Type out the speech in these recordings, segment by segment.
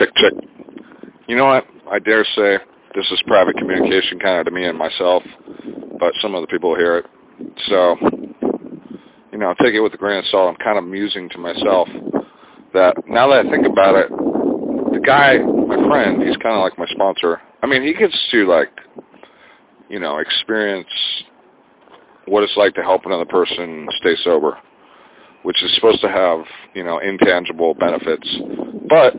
check, check. You know what? I dare say this is private communication kind of to me and myself, but some other people hear it. So, you know, take it with a grain of salt. I'm kind of musing to myself that now that I think about it, the guy, my friend, he's kind of like my sponsor. I mean, he gets to like, you know, experience what it's like to help another person stay sober, which is supposed to have, you know, intangible benefits. But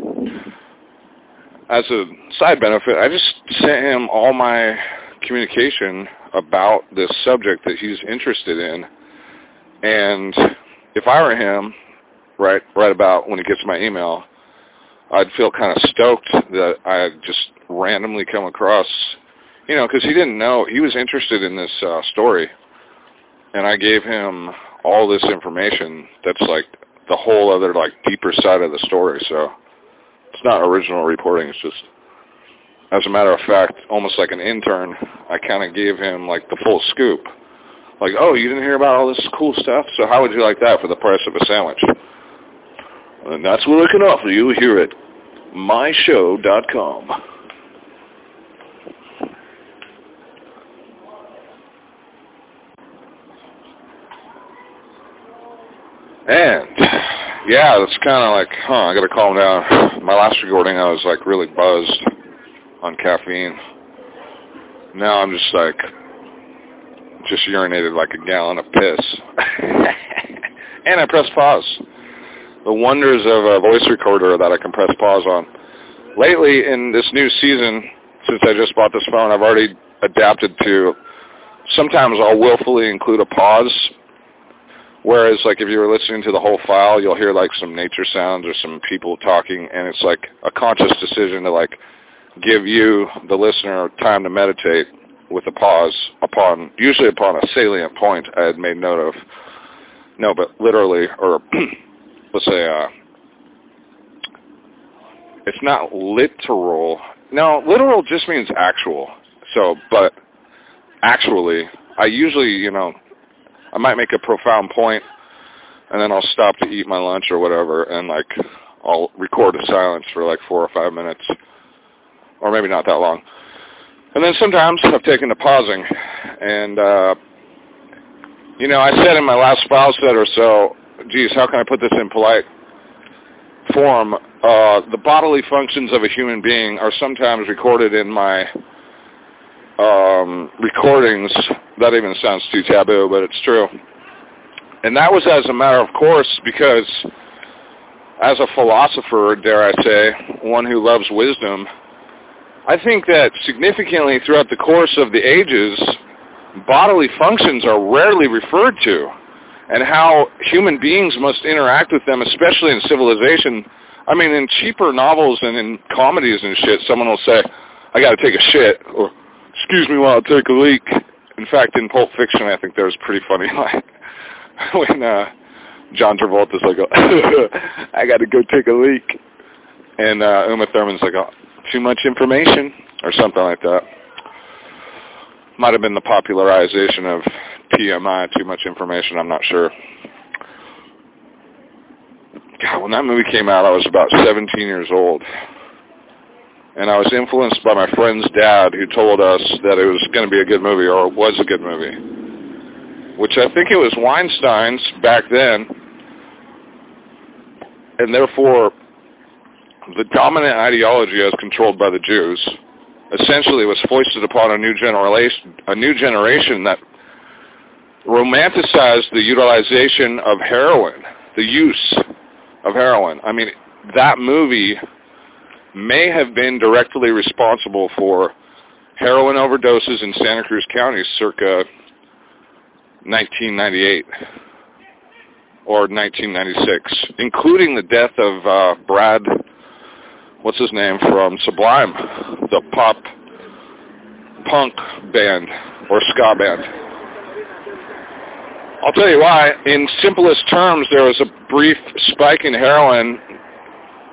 as a side benefit, I just sent him all my communication about this subject that he's interested in. And if I were him, right, right about when he gets my email, I'd feel kind of stoked that I just randomly come across, you know, because he didn't know he was interested in this uh, story, and I gave him all this information. That's like the whole other like deeper side of the story. So it's not original reporting. It's just, as a matter of fact, almost like an intern. I kind of gave him like the full scoop. Like, oh, you didn't hear about all this cool stuff? So how would you like that for the price of a sandwich? And that's what I can offer you here at myshow.com. And yeah, it's kind of like, huh, I got to calm down. My last recording, I was like really buzzed on caffeine. Now I'm just like, just urinated like a gallon of piss. and I pressed pause. The wonders of a voice recorder that I can press pause on. Lately in this new season, since I just bought this phone, I've already adapted to, sometimes I'll willfully include a pause Whereas, like, if you were listening to the whole file, you'll hear, like, some nature sounds or some people talking, and it's, like, a conscious decision to, like, give you, the listener, time to meditate with a pause upon, usually upon a salient point I had made note of. No, but literally, or let's say, uh, it's not literal. No, literal just means actual. So, but actually, I usually, you know, I might make a profound point, and then I'll stop to eat my lunch or whatever, and like I'll record a silence for like four or five minutes, or maybe not that long. And then sometimes I've taken to pausing, and uh, you know, I said in my last file set or so, geez, how can I put this in polite form? Uh, the bodily functions of a human being are sometimes recorded in my um, recordings. That even sounds too taboo, but it's true. And that was as a matter of course because as a philosopher, dare I say, one who loves wisdom, I think that significantly throughout the course of the ages, bodily functions are rarely referred to and how human beings must interact with them, especially in civilization. I mean, in cheaper novels and in comedies and shit, someone will say, I got to take a shit, or excuse me while I take a leak. In fact, in Pulp Fiction, I think there was a pretty funny line when uh, John Travolta's like, I got to go take a leak. And uh, Uma Thurman's like, oh, too much information or something like that. Might have been the popularization of TMI, too much information, I'm not sure. God, when that movie came out, I was about 17 years old and I was influenced by my friend's dad who told us that it was going to be a good movie or it was a good movie, which I think it was Weinstein's back then, and therefore the dominant ideology as controlled by the Jews essentially was foisted upon a new generation, a new generation that romanticized the utilization of heroin, the use of heroin. I mean, that movie may have been directly responsible for heroin overdoses in Santa Cruz County circa 1998 or 1996, including the death of uh, Brad, what's his name, from Sublime, the pop punk band or ska band. I'll tell you why. In simplest terms, there was a brief spike in heroin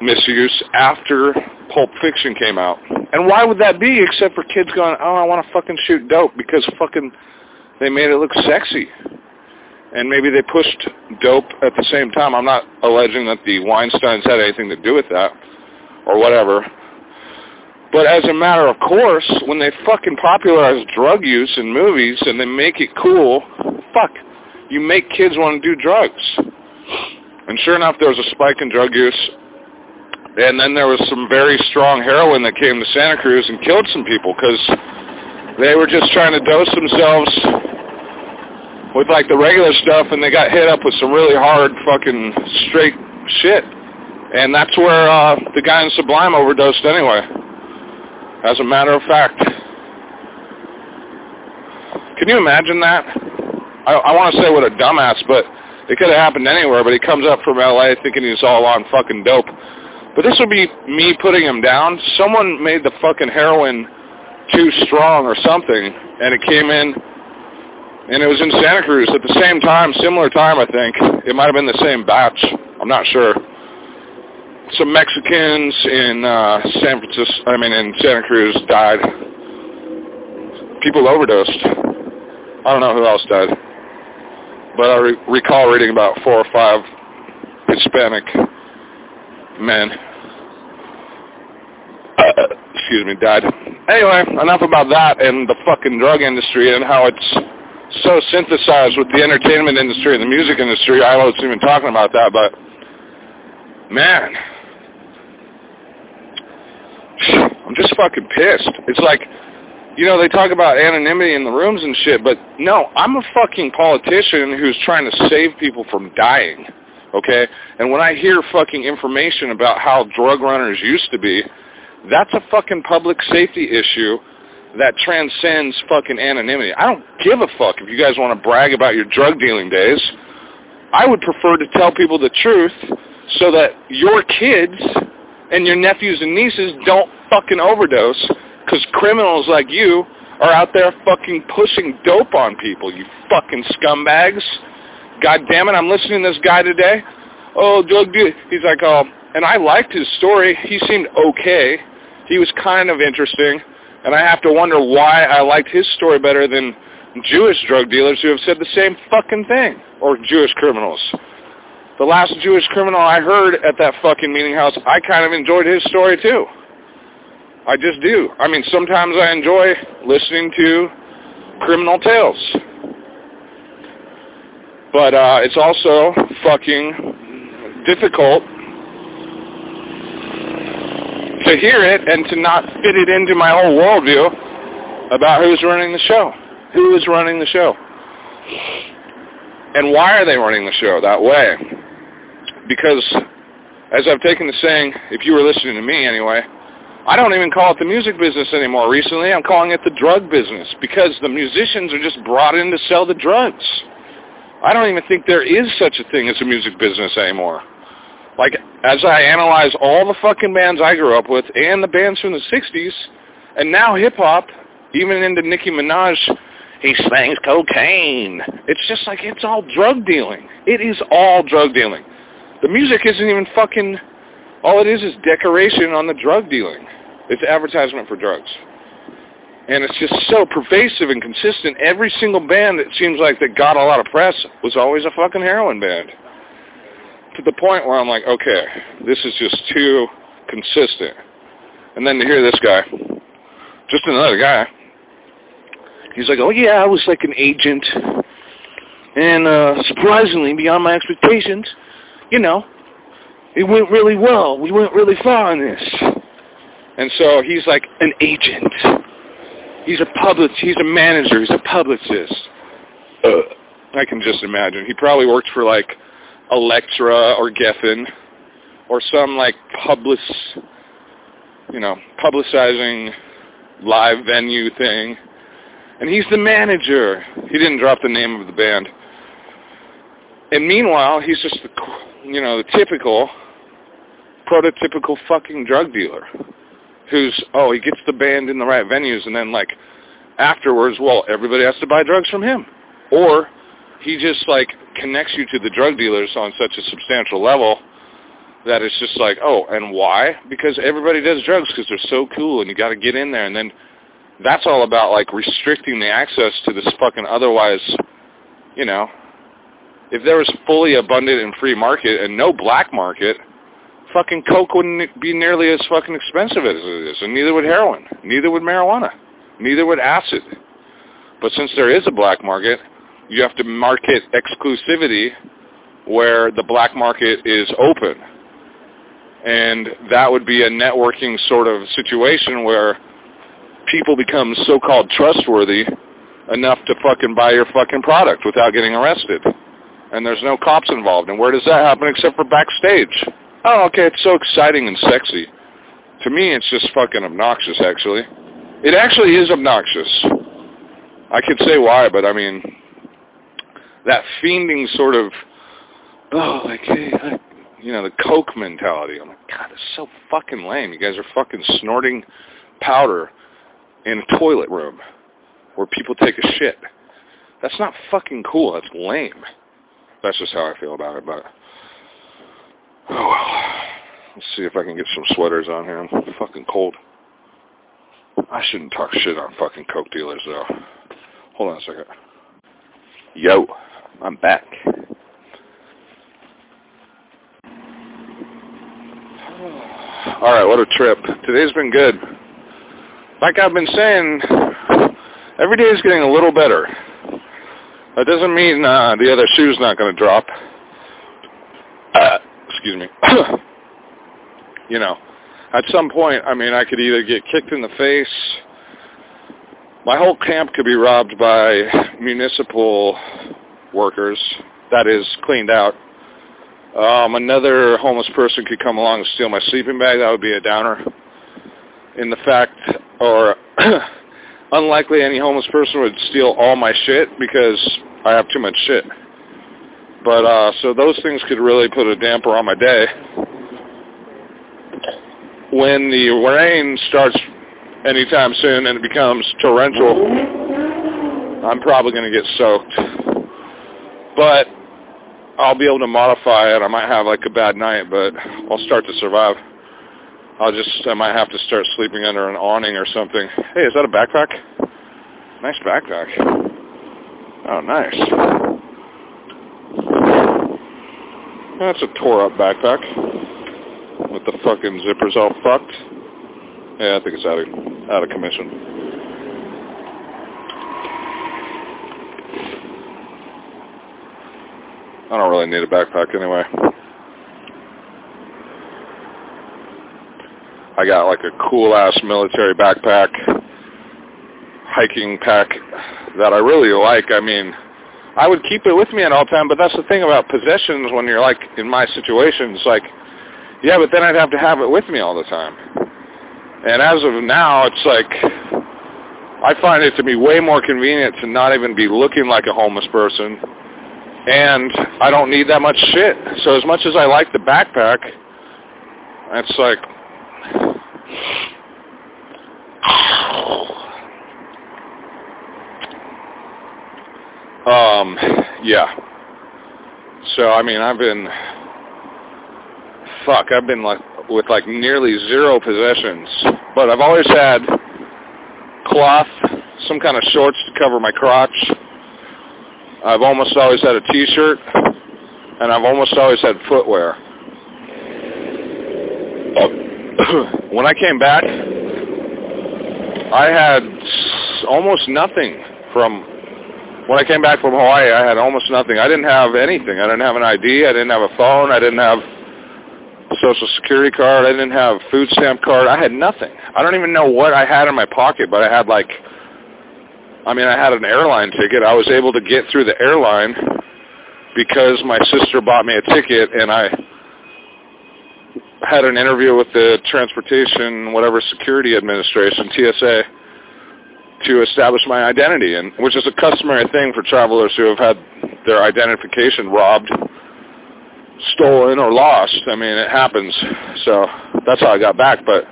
misuse after Pulp Fiction came out. And why would that be except for kids going, oh, I want to fucking shoot dope because fucking they made it look sexy. And maybe they pushed dope at the same time. I'm not alleging that the Weinsteins had anything to do with that or whatever. But as a matter of course, when they fucking popularize drug use in movies and they make it cool, fuck, you make kids want to do drugs. And sure enough, there was a spike in drug use. And then there was some very strong heroin that came to Santa Cruz and killed some people because they were just trying to dose themselves with like the regular stuff and they got hit up with some really hard fucking straight shit. And that's where uh, the guy in Sublime overdosed anyway. As a matter of fact. Can you imagine that? I, I want to say what a dumbass, but it could have happened anywhere, but he comes up from L.A. thinking he's all on fucking dope. But this would be me putting him down. Someone made the fucking heroin too strong or something, and it came in, and it was in Santa Cruz at the same time, similar time, I think. It might have been the same batch. I'm not sure. Some Mexicans in uh, San Francisco, I mean in Santa Cruz, died. People overdosed. I don't know who else died, but I re- recall reading about four or five Hispanic men uh, excuse me, died. Anyway, enough about that and the fucking drug industry and how it's so synthesized with the entertainment industry and the music industry. I wasn't even talking about that, but man, I'm just fucking pissed. It's like, you know, they talk about anonymity in the rooms and shit, but no, I'm a fucking politician who's trying to save people from dying, okay? And when I hear fucking information about how drug runners used to be, that's a fucking public safety issue that transcends fucking anonymity. I don't give a fuck if you guys want to brag about your drug dealing days. I would prefer to tell people the truth so that your kids and your nephews and nieces don't fucking overdose because criminals like you are out there fucking pushing dope on people, you fucking scumbags. God damn it, I'm listening to this guy today. Oh, drug deal. He's like, oh, and I liked his story. He seemed okay. He was kind of interesting, and I have to wonder why I liked his story better than Jewish drug dealers who have said the same fucking thing, or Jewish criminals. The last Jewish criminal I heard at that fucking meeting house, I kind of enjoyed his story too. I just do. I mean, sometimes I enjoy listening to criminal tales. But uh, it's also fucking difficult to hear it and to not fit it into my whole worldview about who's running the show. Who is running the show? And why are they running the show that way? Because, as I've taken to saying, if you were listening to me anyway, I don't even call it the music business anymore recently. I'm calling it the drug business because the musicians are just brought in to sell the drugs. I don't even think there is such a thing as a music business anymore. Like, as I analyze all the fucking bands I grew up with and the bands from the 60s, and now hip-hop, even into Nicki Minaj, he slangs cocaine. It's just like, it's all drug dealing. It is all drug dealing. The music isn't even fucking, all it is is decoration on the drug dealing. It's advertisement for drugs. And it's just so pervasive and consistent. Every single band that seems like that got a lot of press was always a fucking heroin band to the point where I'm like, okay, this is just too consistent. And then to hear this guy, just another guy, he's like, oh yeah, I was like an agent. And uh, surprisingly, beyond my expectations, you know, it went really well. We went really far on this. And so he's like an agent. He's a public. He's a manager. He's a publicist. Uh, I can just imagine. He probably worked for like Elektra or Geffen or some like public, you know, publicizing live venue thing. And he's the manager. He didn't drop the name of the band. And meanwhile, he's just the, you know, the typical, prototypical fucking drug dealer who's, oh, he gets the band in the right venues and then like afterwards, well, everybody has to buy drugs from him. Or he just like connects you to the drug dealers on such a substantial level that it's just like, oh, and why? Because everybody does drugs because they're so cool, and you got to get in there, and then that's all about like restricting the access to this fucking otherwise, you know, if there was fully abundant and free market and no black market, fucking coke wouldn't be nearly as fucking expensive as it is, and neither would heroin, neither would marijuana, neither would acid. But since there is a black market, you have to market exclusivity where the black market is open. And that would be a networking sort of situation where people become so-called trustworthy enough to fucking buy your fucking product without getting arrested. And there's no cops involved. And where does that happen except for backstage? Oh, okay, it's so exciting and sexy. To me, it's just fucking obnoxious, actually. It actually is obnoxious. I could say why, but I mean, that fiending sort of, oh, like, hey, you know, the coke mentality. I'm like, God, it's so fucking lame. You guys are fucking snorting powder in a toilet room where people take a shit. That's not fucking cool. That's lame. That's just how I feel about it, but oh well. Let's see if I can get some sweaters on here. I'm fucking cold. I shouldn't talk shit on fucking coke dealers though. Hold on a second. Yo, I'm back. All right, what a trip. Today's been good. Like I've been saying, every day is getting a little better. That doesn't mean uh, the other shoe's not going to drop. Uh, excuse me. you know, at some point, I mean, I could either get kicked in the face. My whole camp could be robbed by municipal workers. That is cleaned out. Um, another homeless person could come along and steal my sleeping bag. That would be a downer. In the fact, or unlikely any homeless person would steal all my shit because I have too much shit. But uh, so those things could really put a damper on my day. When the rain starts anytime soon and it becomes torrential, I'm probably going to get soaked. But I'll be able to modify it. I might have like a bad night, but I'll start to survive. I'll just, I might have to start sleeping under an awning or something. Hey, is that a backpack? Nice backpack. Oh, nice. That's a tore up backpack. With the fucking zippers all fucked. Yeah, I think it's out of, out of commission. I don't really need a backpack anyway. I got like a cool ass military backpack, hiking pack that I really like. I mean, I would keep it with me at all time, but that's the thing about possessions when you're like in my situation. It's like, yeah, but then I'd have to have it with me all the time. And as of now, it's like, I find it to be way more convenient to not even be looking like a homeless person and I don't need that much shit. So as much as I like the backpack, it's like, um, yeah. So I mean, I've been, fuck, I've been like with like nearly zero possessions, but I've always had cloth, some kind of shorts to cover my crotch I've almost always had a t-shirt, and I've almost always had footwear. when I came back, I had almost nothing from when I came back from Hawaii, I had almost nothing. I didn't have anything. I didn't have an ID. I didn't have a phone. I didn't have social security card. I didn't have a food stamp card. I had nothing. I don't even know what I had in my pocket, but I had like I mean, I had an airline ticket. I was able to get through the airline because my sister bought me a ticket and I had an interview with the Transportation, whatever Security Administration, TSA, to establish my identity, and which is a customary thing for travelers who have had their identification robbed, stolen, or lost. I mean, it happens. So that's how I got back, but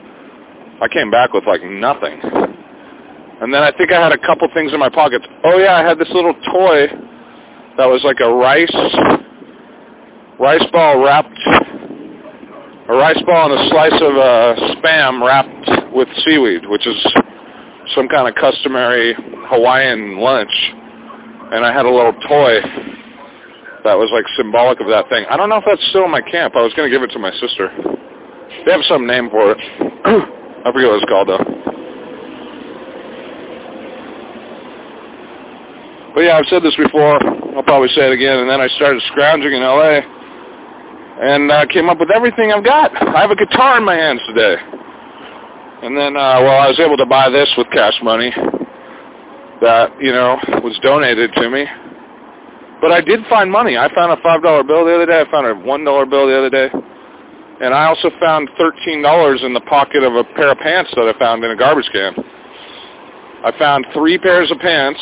I came back with like nothing. And then I think I had a couple things in my pockets. Oh yeah, I had this little toy that was like a rice rice ball wrapped a rice ball and a slice of uh, spam wrapped with seaweed, which is some kind of customary Hawaiian lunch. And I had a little toy that was like symbolic of that thing. I don't know if that's still in my camp. I was going to give it to my sister. They have some name for it. I forget what it's called though. But yeah, I've said this before. I'll probably say it again. And then I started scrounging in L.A. and uh, came up with everything I've got. I have a guitar in my hands today. And then, uh, well, I was able to buy this with cash money that, you know, was donated to me. But I did find money. I found a $5 bill the other day. I found a $1 bill the other day. And I also found $13 in the pocket of a pair of pants that I found in a garbage can. I found three pairs of pants,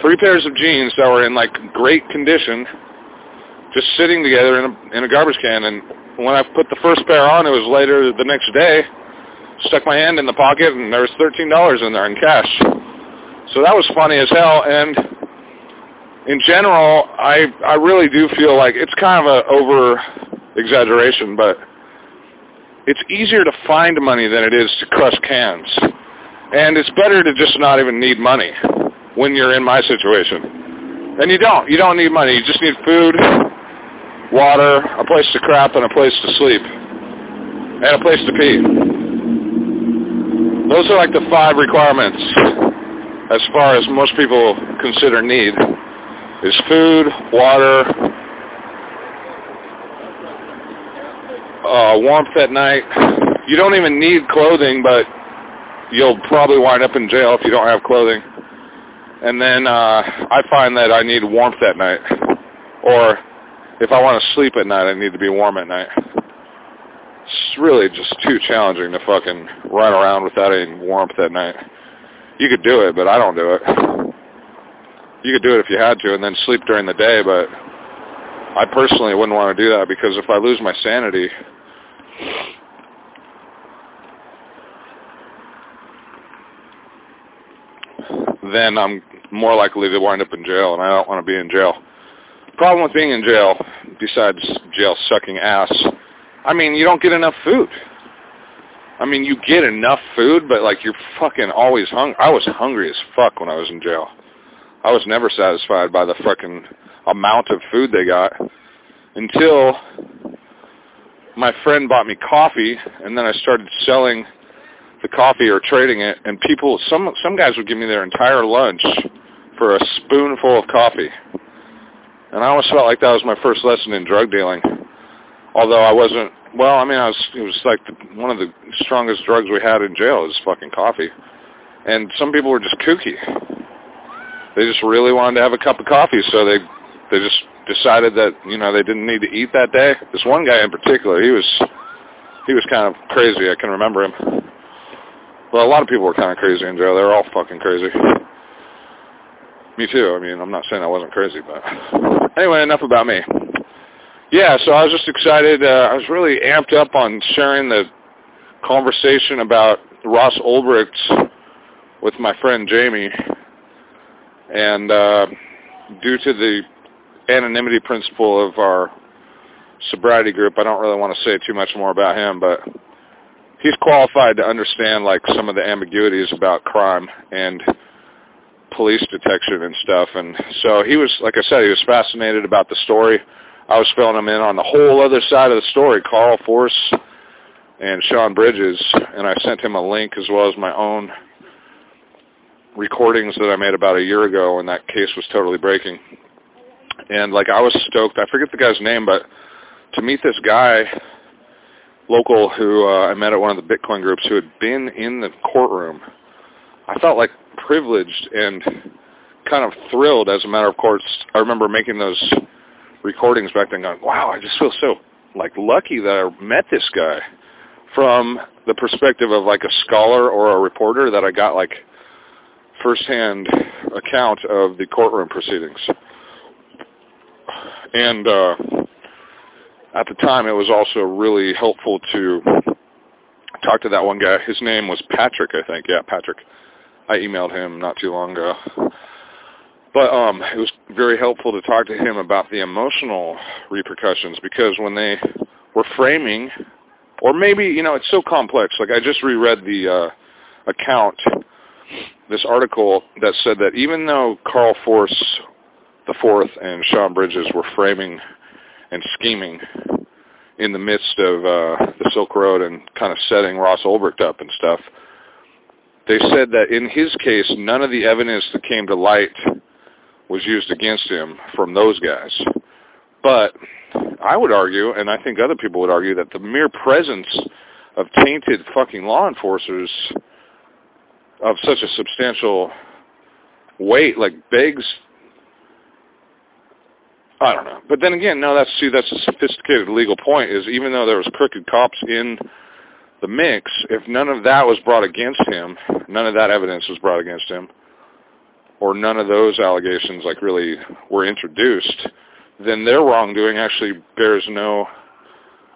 three pairs of jeans that were in like great condition, just sitting together in a, in a garbage can. And when I put the first pair on, it was later the next day, stuck my hand in the pocket and there was $13 in there in cash. So that was funny as hell. And in general, I I really do feel like it's kind of a over exaggeration, but it's easier to find money than it is to crush cans. And it's better to just not even need money when you're in my situation. And you don't. You don't need money. You just need food, water, a place to crap, and a place to sleep. And a place to pee. Those are like the five requirements as far as most people consider need is food, water, uh, warmth at night. You don't even need clothing, but you'll probably wind up in jail if you don't have clothing. And then uh, I find that I need warmth at night. Or if I want to sleep at night, I need to be warm at night. It's really just too challenging to fucking run around without any warmth at night. You could do it, but I don't do it. You could do it if you had to and then sleep during the day, but I personally wouldn't want to do that because if I lose my sanity, then I'm more likely to wind up in jail, and I don't want to be in jail. Problem with being in jail, besides jail sucking ass, I mean, you don't get enough food. I mean, you get enough food, but like you're fucking always hungry. I was hungry as fuck when I was in jail. I was never satisfied by the fucking amount of food they got until my friend bought me coffee, and then I started selling the coffee or trading it, and people, some some guys would give me their entire lunch for a spoonful of coffee, and I always felt like that was my first lesson in drug dealing. Although I wasn't well, I mean, I was. It was like the, one of the strongest drugs we had in jail is fucking coffee, and some people were just kooky. They just really wanted to have a cup of coffee, so they they just decided that you know they didn't need to eat that day. This one guy in particular, he was he was kind of crazy. I can remember him. Well, a lot of people were kind of crazy in jail. They were all fucking crazy. Me too. I mean, I'm not saying I wasn't crazy, but anyway, enough about me. Yeah, so I was just excited. Uh, I was really amped up on sharing the conversation about Ross Ulbricht with my friend Jamie. And uh, due to the anonymity principle of our sobriety group, I don't really want to say too much more about him, but he's qualified to understand like some of the ambiguities about crime and police detection and stuff. And so he was, like I said, he was fascinated about the story I was filling them in on the whole other side of the story, Carl Force and Sean Bridges, and I sent him a link as well as my own recordings that I made about a year ago when that case was totally breaking. And like I was stoked. I forget the guy's name, but to meet this guy local who uh, I met at one of the Bitcoin groups who had been in the courtroom, I felt like privileged and kind of thrilled. As a matter of course, I remember making those recordings back then going, wow, I just feel so like lucky that I met this guy from the perspective of like a scholar or a reporter that I got like firsthand account of the courtroom proceedings. And uh, at the time, it was also really helpful to talk to that one guy. His name was Patrick, I think. Yeah, Patrick. I emailed him not too long ago. But um, it was very helpful to talk to him about the emotional repercussions because when they were framing, or maybe, you know, it's so complex. Like I just reread the uh, account, this article that said that even though Carl Force the fourth and Sean Bridges were framing and scheming, in the midst of uh, the Silk Road and kind of setting Ross Ulbricht up and stuff. They said that in his case, none of the evidence that came to light was used against him from those guys. But I would argue, and I think other people would argue, that the mere presence of tainted fucking law enforcers of such a substantial weight like begs I don't know. But then again, no, that's see, that's a sophisticated legal point. Is even though there was crooked cops in the mix, if none of that was brought against him, none of that evidence was brought against him, or none of those allegations like really were introduced, then their wrongdoing actually bears no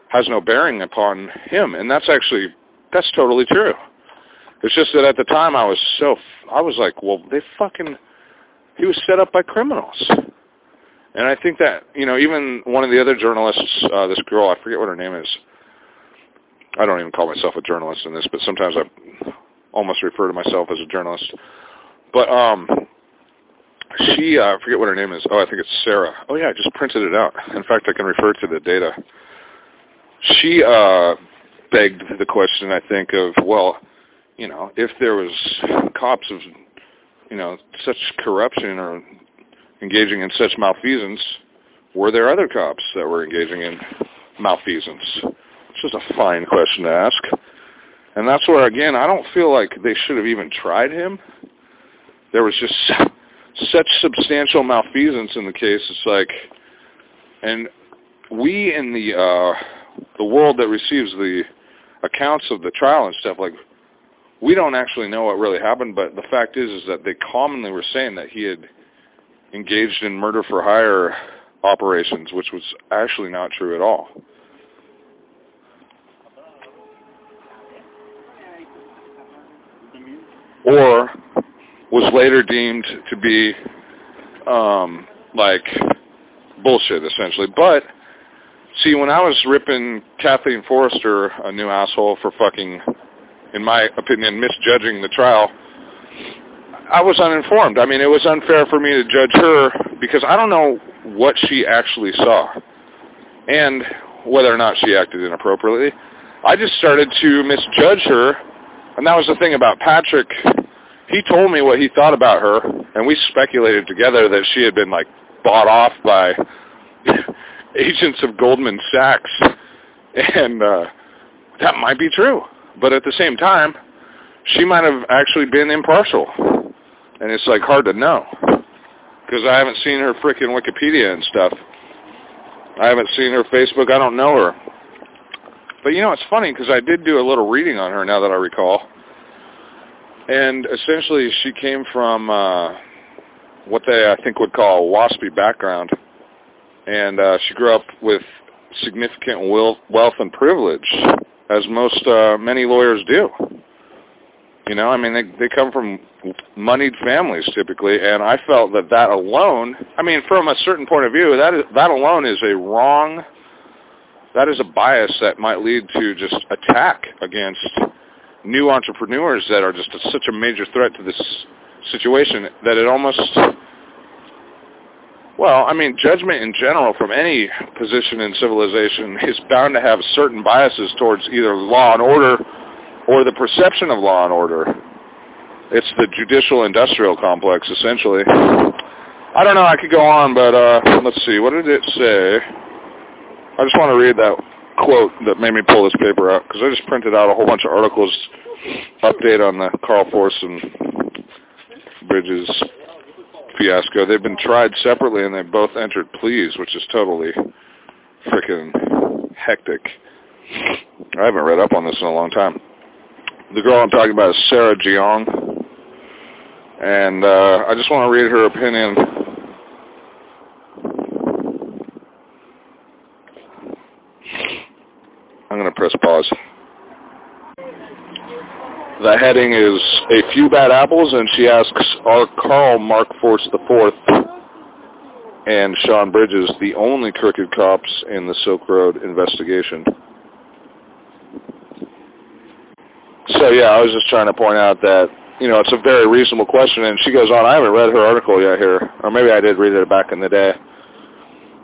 has no bearing upon him, and that's actually that's totally true. It's just that at the time I was so I was like, well, they fucking he was set up by criminals. And I think that, you know, even one of the other journalists, uh, this girl, I forget what her name is. I don't even call myself a journalist in this, but sometimes I almost refer to myself as a journalist. But um she, uh, I forget what her name is. Oh, I think it's Sarah. Oh yeah, I just printed it out. In fact, I can refer to the data. She uh begged the question, I think, of, well, you know, if there was cops of, you know, such corruption or engaging in such malfeasance, were there other cops that were engaging in malfeasance? It's just a fine question to ask. And that's where, again, I don't feel like they should have even tried him. There was just such substantial malfeasance in the case. It's like, and we in the uh, the world that receives the accounts of the trial and stuff, like, we don't actually know what really happened. But the fact is, is that they commonly were saying that he had engaged in murder for hire operations, which was actually not true at all. Or was later deemed to be um, like bullshit, essentially. But see, when I was ripping Kathleen Forrester a new asshole for fucking, in my opinion, misjudging the trial, I was uninformed. I mean, it was unfair for me to judge her because I don't know what she actually saw and whether or not she acted inappropriately. I just started to misjudge her, and that was the thing about Patrick. He told me what he thought about her, and we speculated together that she had been like bought off by agents of Goldman Sachs, and uh, that might be true. But at the same time, she might have actually been impartial and it's like hard to know because I haven't seen her freaking Wikipedia and stuff. I haven't seen her Facebook. I don't know her. But you know, it's funny because I did do a little reading on her now that I recall. And essentially, she came from uh, what they, I think, would call a waspy background. And uh, she grew up with significant wealth and privilege, as most uh, many lawyers do. You know, I mean, they they come from moneyed families typically, and I felt that that alone, I mean, from a certain point of view, that is, that alone is a wrong, that is a bias that might lead to just attack against new entrepreneurs that are just a, such a major threat to this situation that it almost, well, I mean, judgment in general from any position in civilization is bound to have certain biases towards either law and order or the perception of law and order. It's the judicial industrial complex, essentially. I don't know, I could go on, but uh, let's see, what did it say? I just want to read that quote that made me pull this paper out, because I just printed out a whole bunch of articles, update on the Carl Forson Bridges fiasco. They've been tried separately, and they both entered pleas, which is totally freaking hectic. I haven't read up on this in a long time. The girl I'm talking about is Sarah Jeong. And uh, I just want to read her opinion. I'm going to press pause. The heading is A Few Bad Apples, and she asks, are Carl Mark Force IV and Sean Bridges the only crooked cops in the Silk Road investigation? So yeah, I was just trying to point out that you know it's a very reasonable question, and she goes on. I haven't read her article yet here, or maybe I did read it back in the day,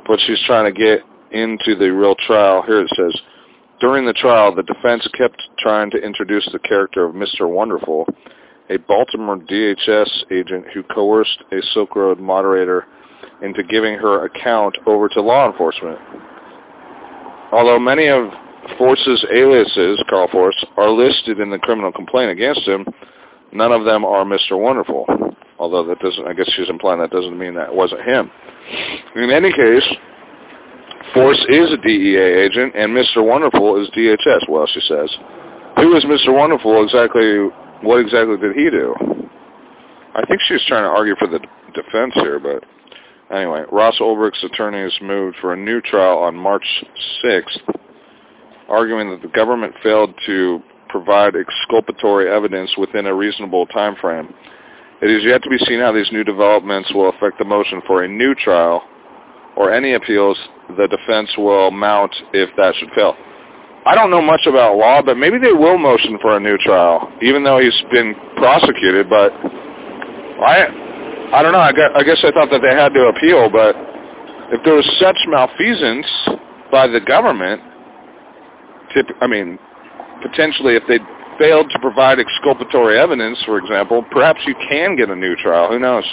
but she's trying to get into the real trial, here it says, during the trial, the defense kept trying to introduce the character of Mr. Wonderful, a Baltimore DHS agent who coerced a Silk Road moderator into giving her account over to law enforcement. Although many of Force's aliases, Carl Force, are listed in the criminal complaint against him, none of them are Mr. Wonderful. Although that doesn't, I guess she's implying that doesn't mean that wasn't him. In any case, Force is a DEA agent, and Mr. Wonderful is DHS. Well, she says, who is Mr. Wonderful? Exactly, what exactly did he do? I think she's trying to argue for the defense here, but anyway, Ross Ulbricht's attorney attorneys moved for a new trial on March 6th, arguing that the government failed to provide exculpatory evidence within a reasonable time frame. It is yet to be seen how these new developments will affect the motion for a new trial or any appeals the defense will mount if that should fail. I don't know much about law, but maybe they will motion for a new trial, even though he's been prosecuted. But I, I don't know. I guess, I thought that they had to appeal, but if there was such malfeasance by the government, tip, I mean, potentially if they failed to provide exculpatory evidence, for example, perhaps you can get a new trial. Who knows?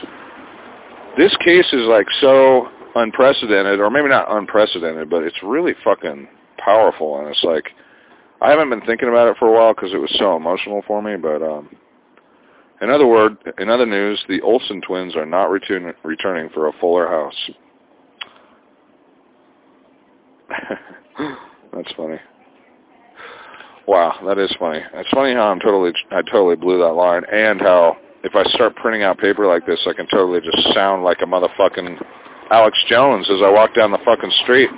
This case is like so unprecedented, or maybe not unprecedented, but it's really fucking powerful. And it's like, I haven't been thinking about it for a while because it was so emotional for me. But um, in other word, in other news, the Olsen twins are not return, returning for a Fuller House. That's funny. Wow, that is funny. It's funny how I'm totally, I totally blew that line, and how if I start printing out paper like this, I can totally just sound like a motherfucking Alex Jones as I walk down the fucking street.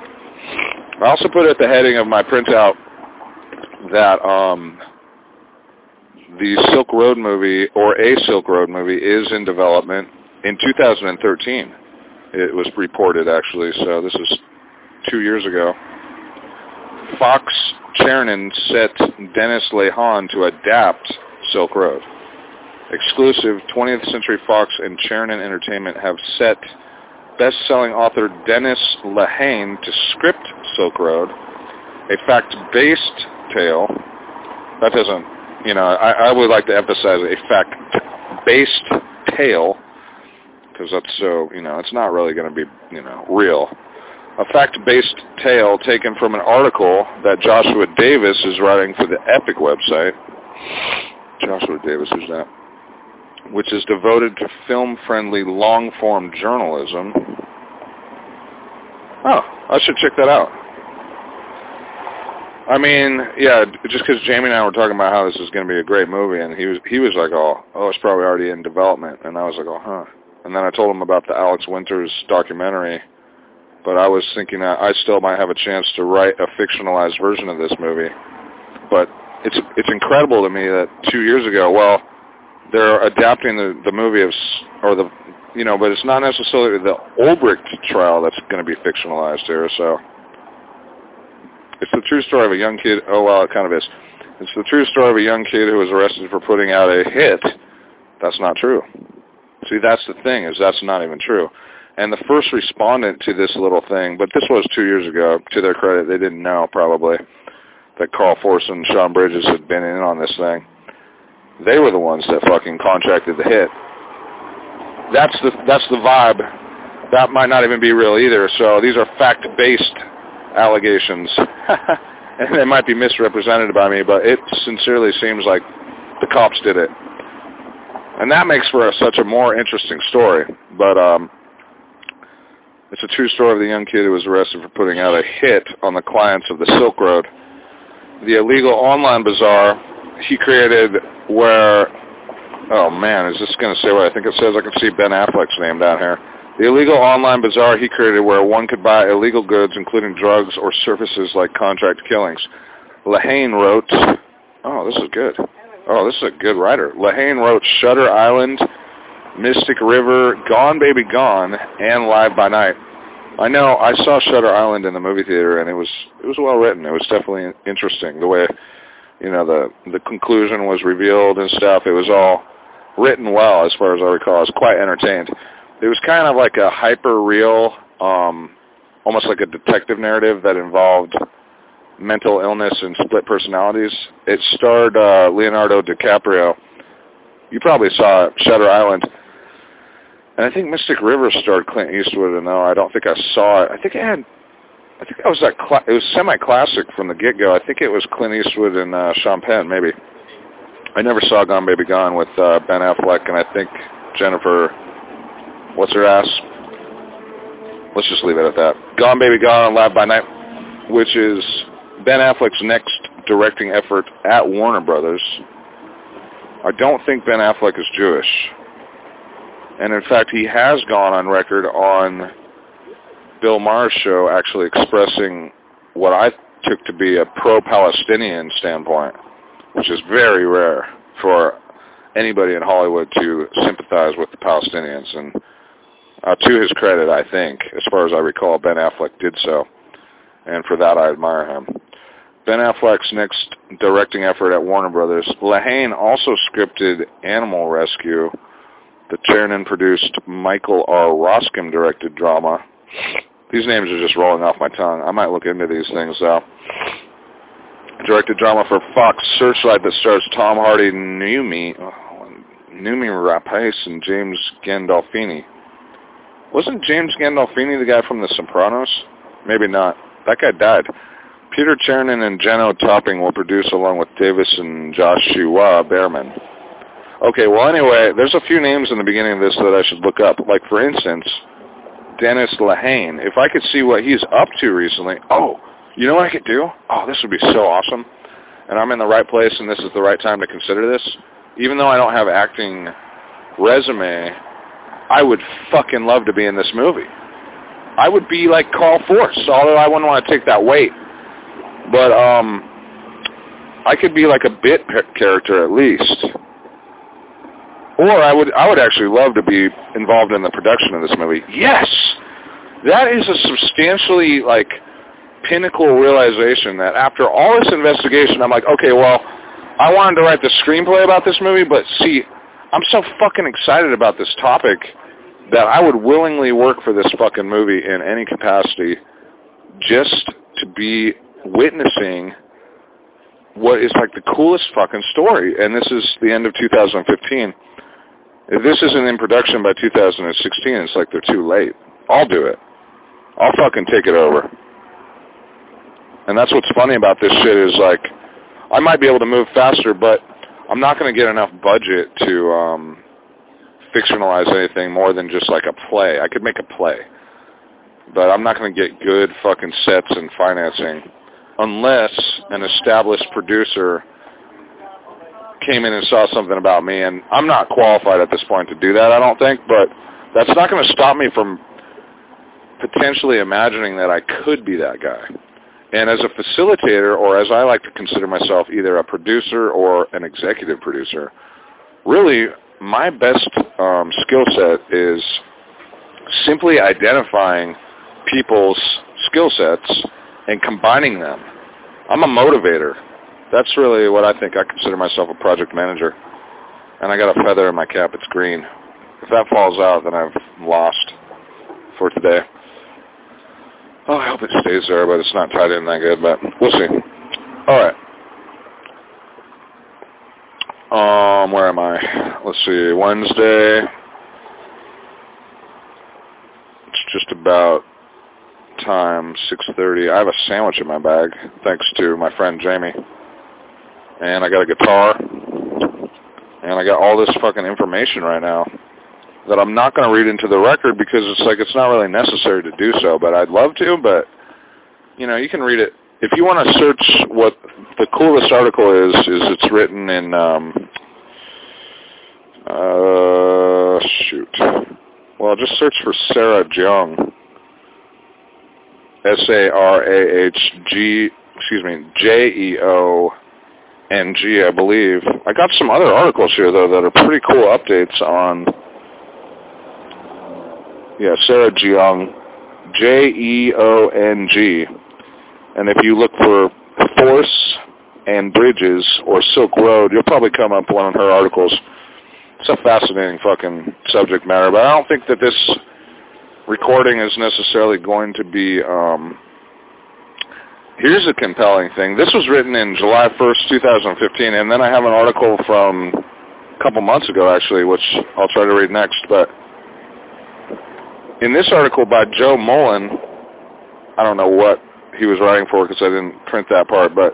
I also put at the heading of my printout that um, the Silk Road movie, or a Silk Road movie, is in development in 2013. It was reported, actually, so this is two years ago. Fox Chernin set Dennis Lehane to adapt Silk Road. Exclusive 20th Century Fox and Chernin Entertainment have set best-selling author Dennis Lehane to script Silk Road, a fact-based tale. That doesn't, you know, I, I would like to emphasize a fact-based tale because that's so, you know, it's not really going to be, you know, real. A fact-based tale taken from an article that Joshua Davis is writing for the Epic website. Joshua Davis, who's that? Which is devoted to film-friendly long-form journalism. Oh, I should check that out. I mean, yeah, just because Jamie and I were talking about how this is going to be a great movie, and he was he was like, oh, oh, it's probably already in development, and I was like, oh, huh. And then I told him about the Alex Winters documentary, but I was thinking that I still might have a chance to write a fictionalized version of this movie. But it's it's incredible to me that two years ago, well, they're adapting the the movie of or the you know, but it's not necessarily the Ulbricht trial that's going to be fictionalized here. So it's the true story of a young kid. Oh well, it kind of is. It's the true story of a young kid who was arrested for putting out a hit. That's not true. See, that's the thing is that's not even true. And the first respondent to this little thing, but this was two years ago. To their credit, they didn't know probably that Carl Force and Sean Bridges had been in on this thing. They were the ones that fucking contracted the hit. That's the that's the vibe. That might not even be real either. So these are fact-based allegations, and they might be misrepresented by me, but it sincerely seems like the cops did it, and that makes for a, such a more interesting story. But um, it's a true story of the young kid who was arrested for putting out a hit on the clients of the Silk Road. The illegal online bazaar he created where, oh man, is this going to say what I think it says? I can see Ben Affleck's name down here. The illegal online bazaar he created where one could buy illegal goods, including drugs or services like contract killings. Lehane wrote, oh, this is good. Oh, this is a good writer. Lehane wrote Shutter Island, Mystic River, Gone Baby Gone, and Live by Night. I know I saw Shutter Island in the movie theater, and it was it was well written. It was definitely interesting the way you know, the the conclusion was revealed and stuff. It was all written well, as far as I recall. I was quite entertained. It was kind of like a hyper real um, almost like a detective narrative that involved mental illness and split personalities. It starred uh, Leonardo DiCaprio. You probably saw Shutter Island. And I think Mystic River starred Clint Eastwood, and no, I don't think I saw it. I think it had, I think that was that, cl- it was semi-classic from the get-go. I think it was Clint Eastwood and uh, Sean Penn, maybe. I never saw Gone Baby Gone with uh, Ben Affleck, and I think Jennifer, what's her ass? Let's just leave it at that. Gone Baby Gone Live by Night, which is Ben Affleck's next directing effort at Warner Brothers. I don't think Ben Affleck is Jewish. And in fact, he has gone on record on Bill Maher's show actually expressing what I took to be a pro-Palestinian standpoint, which is very rare for anybody in Hollywood to sympathize with the Palestinians. And uh, to his credit, I think, as far as I recall, Ben Affleck did so. And for that, I admire him. Ben Affleck's next directing effort at Warner Brothers. Lehane also scripted Animal Rescue, the Chernin produced Michael R. Roskam directed drama. These names are just rolling off my tongue. I might look into these things though. Directed drama for Fox Searchlight that stars Tom Hardy, Noomi, oh, Noomi Rapace, and James Gandolfini. Wasn't James Gandolfini the guy from The Sopranos? Maybe not. That guy died. Peter Chernin and Jenno Topping will produce along with Davis and Joshua Bearman. Okay, well anyway, there's a few names in the beginning of this that I should look up. Like for instance, Dennis Lehane. If I could see what he's up to recently, oh, you know what I could do? Oh, this would be so awesome. And I'm in the right place and this is the right time to consider this. Even though I don't have acting resume, I would fucking love to be in this movie. I would be like Carl Force, although I wouldn't want to take that weight. But um I could be like a bit character at least. Or I would I would actually love to be involved in the production of this movie. Yes. That is a substantially like pinnacle realization that after all this investigation I'm like, okay, well, I wanted to write the screenplay about this movie, but see, I'm so fucking excited about this topic that I would willingly work for this fucking movie in any capacity just to be witnessing what is like the coolest fucking story. And this is the end of 2015. If this isn't in production by 2016, it's like they're too late. I'll do it. I'll fucking take it over. And that's what's funny about this shit is like, I might be able to move faster, but I'm not going to get enough budget to um, fictionalize anything more than just like a play. I could make a play, but I'm not going to get good fucking sets and financing unless an established producer came in and saw something about me. And I'm not qualified at this point to do that, I don't think, but that's not going to stop me from potentially imagining that I could be that guy. And as a facilitator, or as I like to consider myself, either a producer or an executive producer, really my best um, skill set is simply identifying people's skill sets and combining them. I'm a motivator. That's really what I think. I consider myself a project manager. And I got a feather in my cap. It's green. If that falls out, then I've lost for today. Oh, I hope it stays there, but it's not tied in that good, but we'll see. All right. Um, where am I? Let's see, Wednesday. It's just about time, 6.30. I have a sandwich in my bag, thanks to my friend Jamie. And I got a guitar. And I got all this fucking information right now that I'm not going to read into the record because it's like it's not really necessary to do so, but I'd love to, but, you know, you can read it if you want to search what the coolest article is, is it's written in, um, uh, shoot. Well, just search for Sarah Jeong. S-A-R-A-H-G, excuse me, J-E-O-N-G, I believe. I got some other articles here, though, that are pretty cool updates on, yeah, Sarah Jeong, J-E-O-N-G. And if you look for force and bridges or Silk Road, you'll probably come up one of her articles. It's a fascinating fucking subject matter, but I don't think that this recording is necessarily going to be um, here's a compelling thing. This was written in July 1st, 2015, and then I have an article from a couple months ago, actually, which I'll try to read next. But in this article by Joe Mullin, I don't know what he was writing for because I didn't print that part, but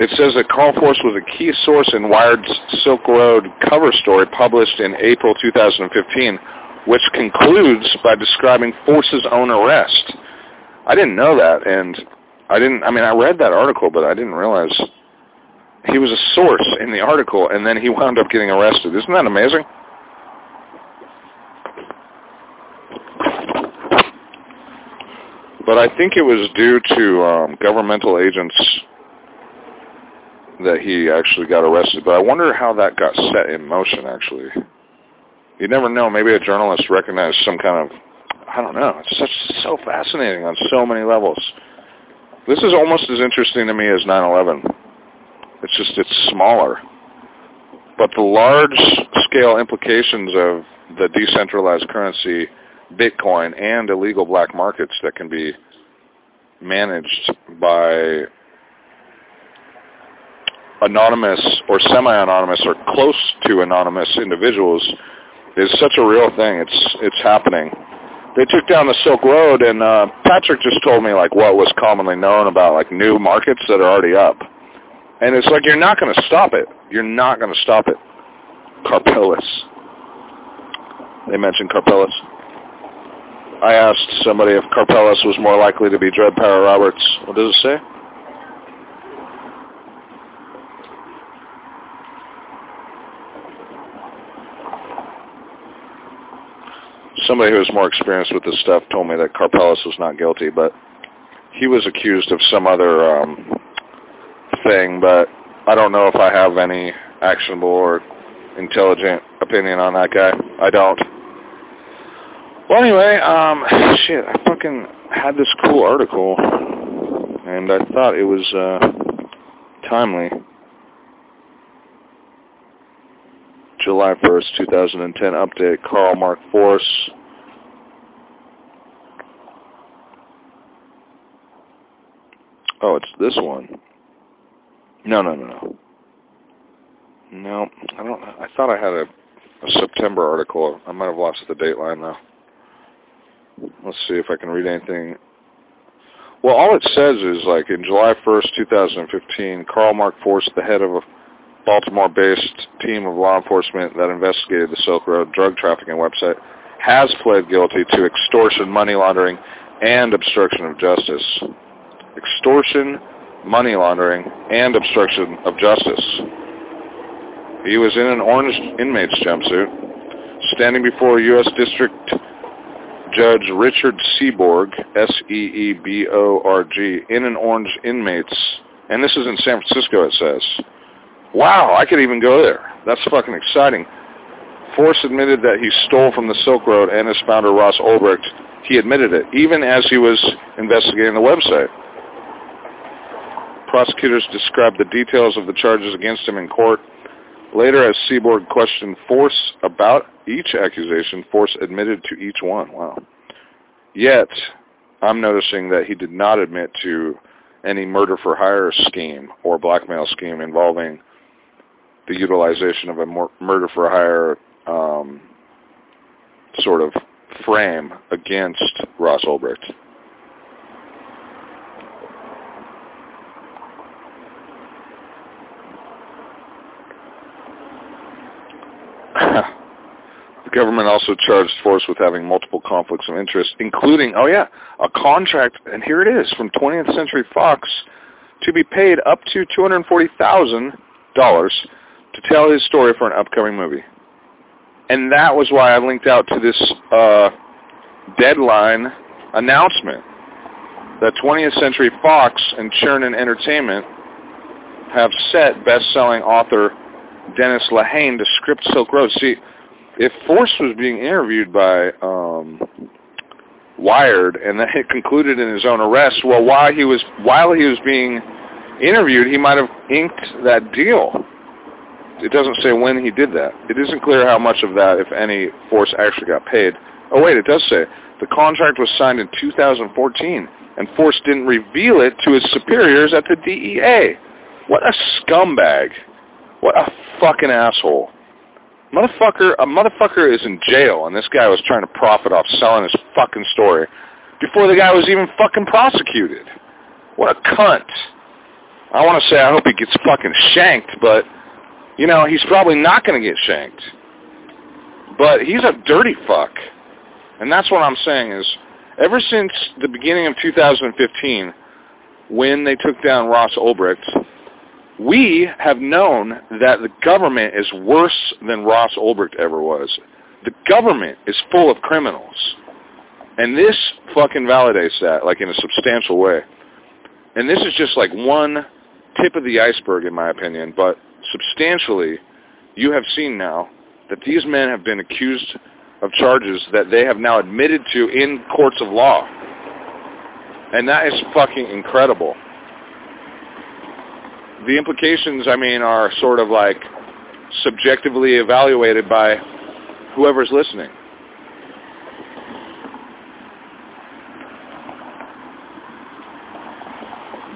it says that Carl Force was a key source in Wired's Silk Road cover story published in April 2015, which concludes by describing Force's own arrest. I didn't know that, and I didn't. I mean, I read that article, but I didn't realize he was a source in the article, and then he wound up getting arrested. Isn't that amazing? But I think it was due to um, governmental agents that he actually got arrested. But I wonder how that got set in motion, actually. You never know. Maybe a journalist recognized some kind of, I don't know. It's such so fascinating on so many levels. This is almost as interesting to me as 9/11. It's just it's smaller, but the large-scale implications of the decentralized currency, Bitcoin, and illegal black markets that can be managed by anonymous or semi-anonymous or close to anonymous individuals is such a real thing. It's it's happening they took down the Silk Road, and uh, Patrick just told me like what was commonly known about like new markets that are already up, and it's like you're not going to stop it. You're not going to stop it. Karpelès. They mentioned Karpelès. I asked somebody if Karpelès was more likely to be Dread Pirate Roberts. What does it say? Somebody who was more experienced with this stuff told me that Karpelès was not guilty, but he was accused of some other um, thing, but I don't know if I have any actionable or intelligent opinion on that guy. I don't. Well, anyway, um, shit, I fucking had this cool article, and I thought it was uh, timely. July 1st, 2010 update, Carl Mark Force. Oh, it's this one. No, no, no, no. No, I don't. I thought I had a, a September article. I might have lost the date line though. Let's see if I can read anything. Well, all it says is like in July 1st, 2015, Carl Mark Force, the head of a Baltimore-based team of law enforcement that investigated the Silk Road drug trafficking website, has pled guilty to extortion, money laundering, and obstruction of justice extortion, money laundering, and obstruction of justice. He was in an orange inmate's jumpsuit, standing before U.S. District Judge Richard Seeborg, S-E-E-B-O-R-G, in an orange inmate's, and this is in San Francisco, it says. Wow, I could even go there. That's fucking exciting. Force admitted that he stole from the Silk Road and his founder, Ross Ulbricht. He admitted it, even as he was investigating the website. Prosecutors described the details of the charges against him in court. Later, as Seeborg questioned Force about each accusation, Force admitted to each one. Wow. Yet, I'm noticing that he did not admit to any murder-for-hire scheme or blackmail scheme involving the utilization of a murder-for-hire um, sort of frame against Ross Ulbricht. the government also charged Force with having multiple conflicts of interest, including, oh yeah, a contract, and here it is, from 20th Century Fox to be paid up to $240,000 to tell his story for an upcoming movie. And that was why I linked out to this uh, deadline announcement that 20th Century Fox and Chernin Entertainment have set best-selling author Dennis Lehane to script Silk Road. See, if Force was being interviewed by um, Wired and that it concluded in his own arrest, well, while he was while he was being interviewed, he might have inked that deal. It doesn't say when he did that. It isn't clear how much of that, if any, Force actually got paid. Oh wait, it does say the contract was signed in 2014, and Force didn't reveal it to his superiors at the DEA. What a scumbag! What a fucking asshole! Motherfucker, a motherfucker is in jail, and this guy was trying to profit off selling his fucking story before the guy was even fucking prosecuted. What a cunt. I want to say I hope he gets fucking shanked, but, you know, he's probably not going to get shanked. But he's a dirty fuck. And that's what I'm saying is, ever since the beginning of 2015, when they took down Ross Ulbricht, we have known that the government is worse than Ross Ulbricht ever was. The government is full of criminals. And this fucking validates that, like in a substantial way. And this is just like one tip of the iceberg, in my opinion, but substantially, you have seen now that these men have been accused of charges that they have now admitted to in courts of law. And that is fucking incredible the implications, I mean, are sort of like subjectively evaluated by whoever's listening.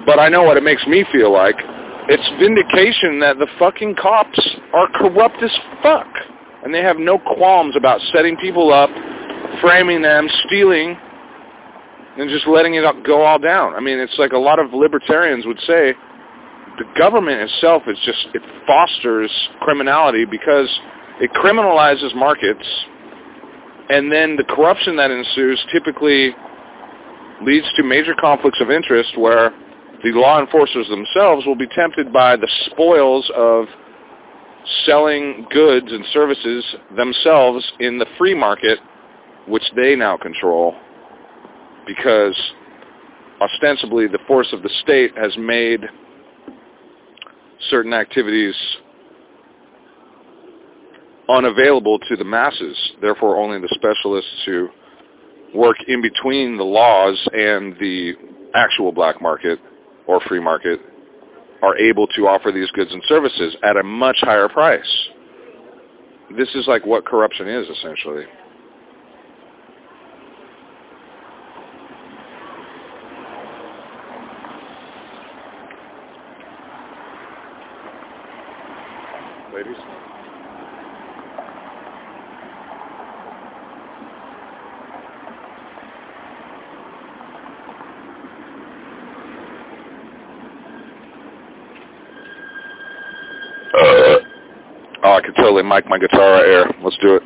But I know what it makes me feel like. It's vindication that the fucking cops are corrupt as fuck. And they have no qualms about setting people up, framing them, stealing, and just letting it go all down. I mean, it's like a lot of libertarians would say, the government itself is just, it fosters criminality because it criminalizes markets and then the corruption that ensues typically leads to major conflicts of interest where the law enforcers themselves will be tempted by the spoils of selling goods and services themselves in the free market, which they now control because ostensibly the force of the state has made certain activities unavailable to the masses. Therefore, only the specialists who work in between the laws and the actual black market or free market are able to offer these goods and services at a much higher price. This is like what corruption is, essentially. ladies. Uh, oh, I can totally mic my guitar here. Let's do it.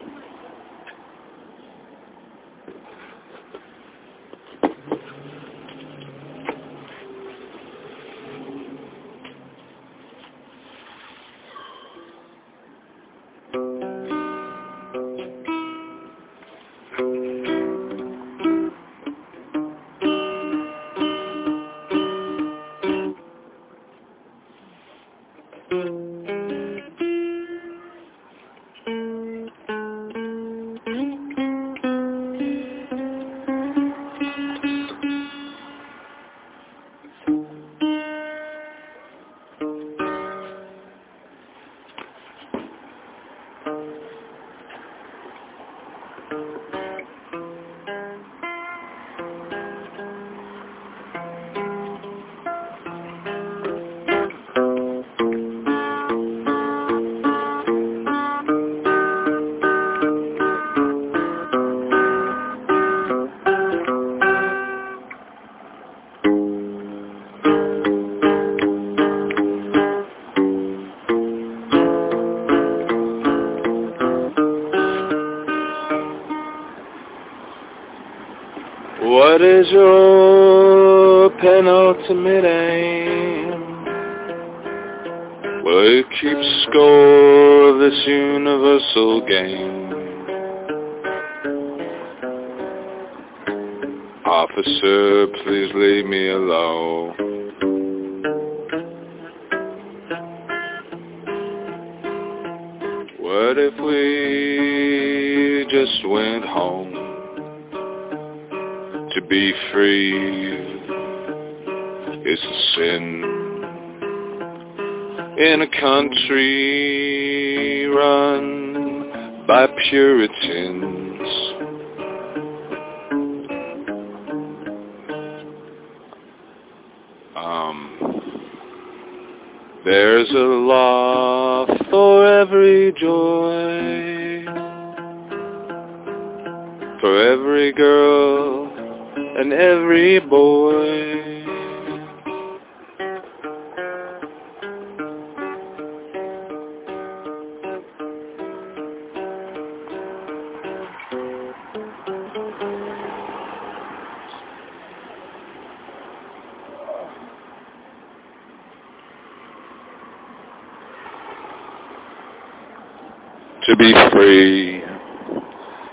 Be free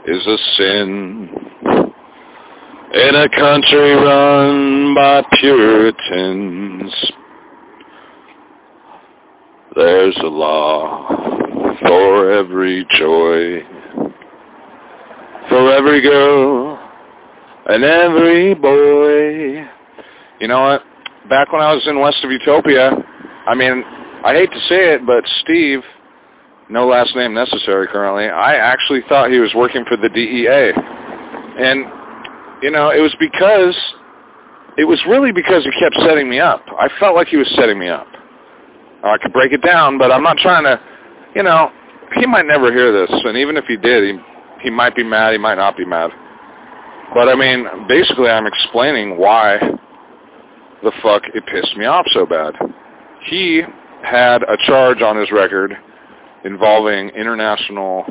is a sin in a country run by Puritans. There's a law for every joy, for every girl and every boy. You know what? Back when I was in West of Utopia, I mean, I hate to say it, but Steve no last name necessary currently, I actually thought he was working for the DEA. And, you know, it was because, it was really because he kept setting me up. I felt like he was setting me up. I could break it down, but I'm not trying to, you know, he might never hear this, and even if he did, he, he might be mad, he might not be mad. But I mean, basically I'm explaining why the fuck it pissed me off so bad. He had a charge on his record involving international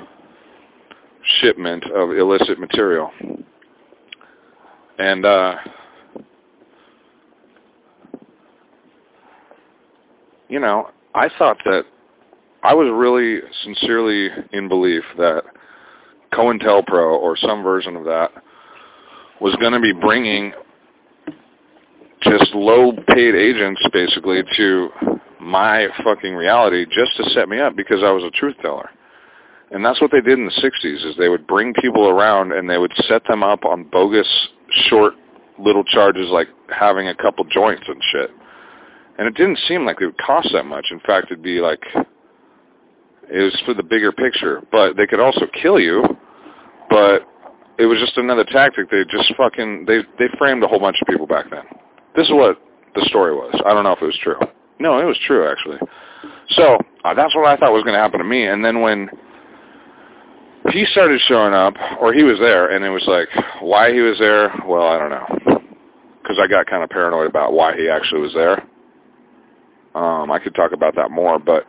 shipment of illicit material. And uh, you know, I thought that I was really sincerely in belief that COINTELPRO or some version of that was going to be bringing just low-paid agents basically to my fucking reality just to set me up because I was a truth teller. And that's what they did in the 60s is they would bring people around and they would set them up on bogus short little charges like having a couple joints and shit. And it didn't seem like it would cost that much. In fact, it'd be like it was for the bigger picture, but they could also kill you. But it was just another tactic. They just fucking they they framed a whole bunch of people back then. This is what the story was. I don't know if it was true. No, it was true actually. So uh, that's what I thought was going to happen to me. And then when he started showing up, or he was there, and it was like why he was there. Well, I don't know, because I got kind of paranoid about why he actually was there. Um, I could talk about that more, but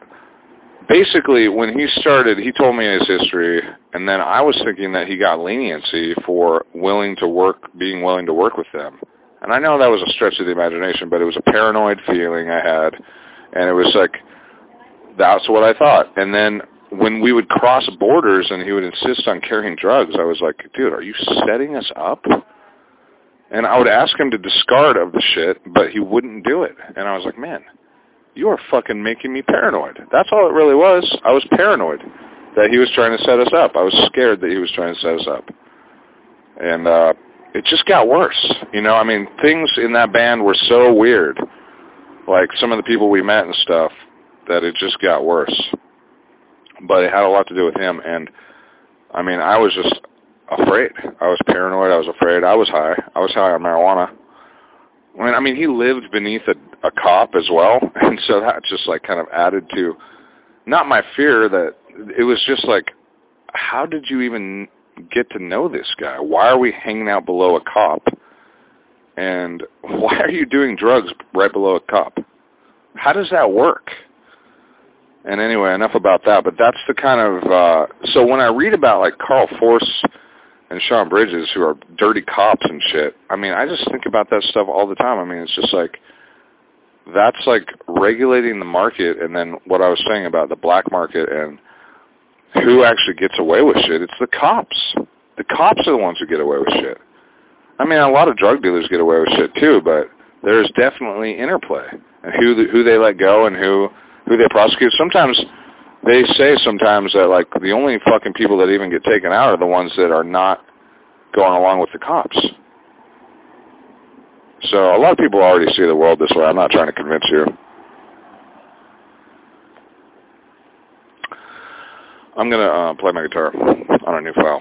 basically when he started, he told me his history, and then I was thinking that he got leniency for willing to work, being willing to work with them. And I know that was a stretch of the imagination, but it was a paranoid feeling I had, and it was like, that's what I thought. And then when we would cross borders and he would insist on carrying drugs, I was like, dude, are you setting us up? And I would ask him to discard of the shit, but he wouldn't do it. And I was like, man, you are fucking making me paranoid. That's all it really was. I was paranoid that he was trying to set us up. I was scared that he was trying to set us up. And uh it just got worse. You know, I mean, things in that band were so weird, like some of the people we met and stuff, that it just got worse. But it had a lot to do with him, and I mean, I was just afraid. I was paranoid. I was afraid. I was high. I was high on marijuana. I mean, I mean, he lived beneath a, a cop as well, and so that just like kind of added to, not my fear that it was just like, how did you even get to know this guy? Why are we hanging out below a cop? And why are you doing drugs right below a cop? How does that work? And anyway, enough about that. But that's the kind of uh, so when I read about like Carl Force and Shaun Bridges, who are dirty cops and shit. I mean, I just think about that stuff all the time. I mean, it's just like that's like regulating the market, and then what I was saying about the black market and who actually gets away with shit. It's the cops. The cops are the ones who get away with shit. I mean, a lot of drug dealers get away with shit too, but there's definitely interplay and who the, who they let go and who who they prosecute. Sometimes they say sometimes that like the only fucking people that even get taken out are the ones that are not going along with the cops. So a lot of people already see the world this way. I'm not trying to convince you. I'm going to uh, play my guitar on a new file.